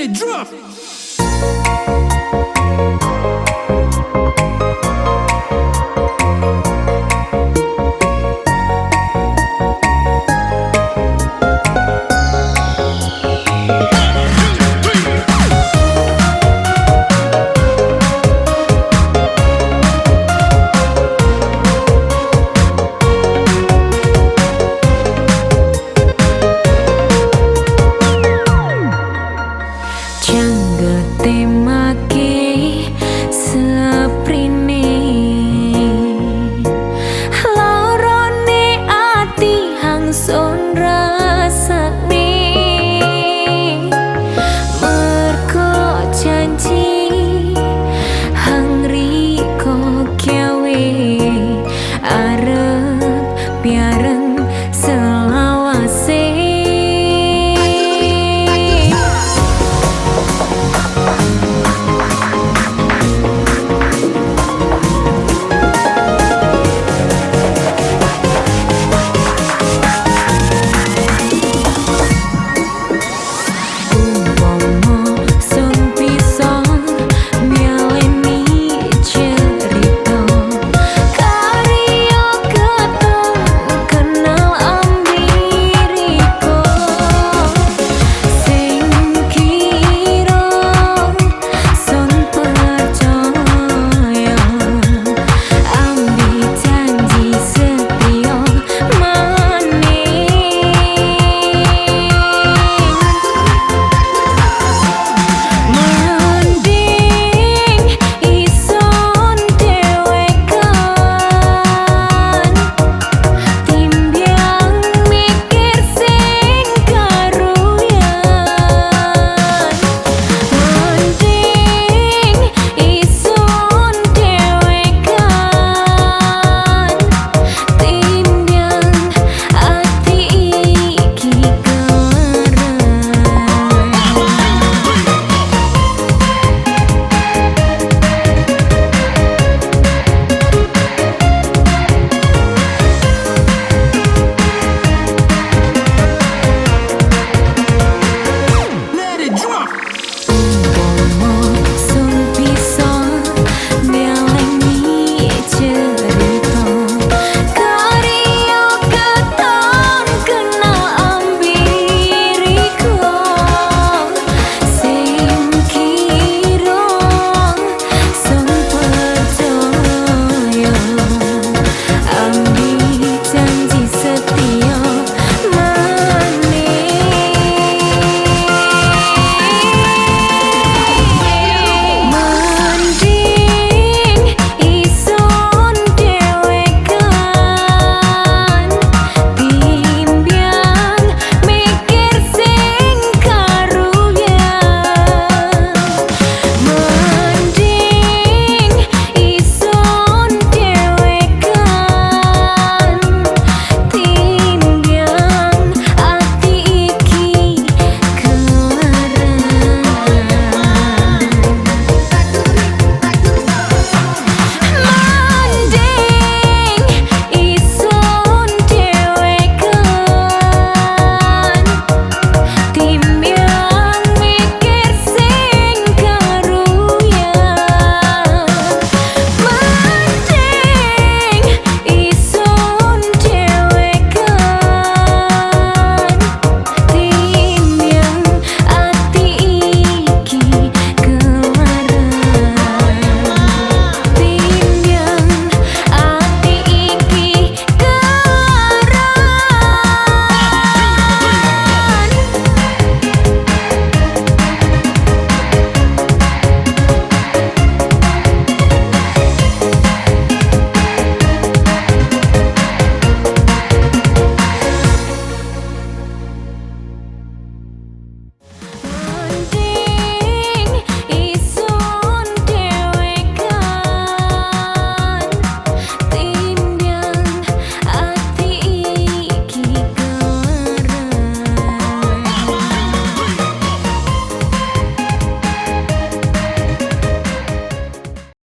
it drop.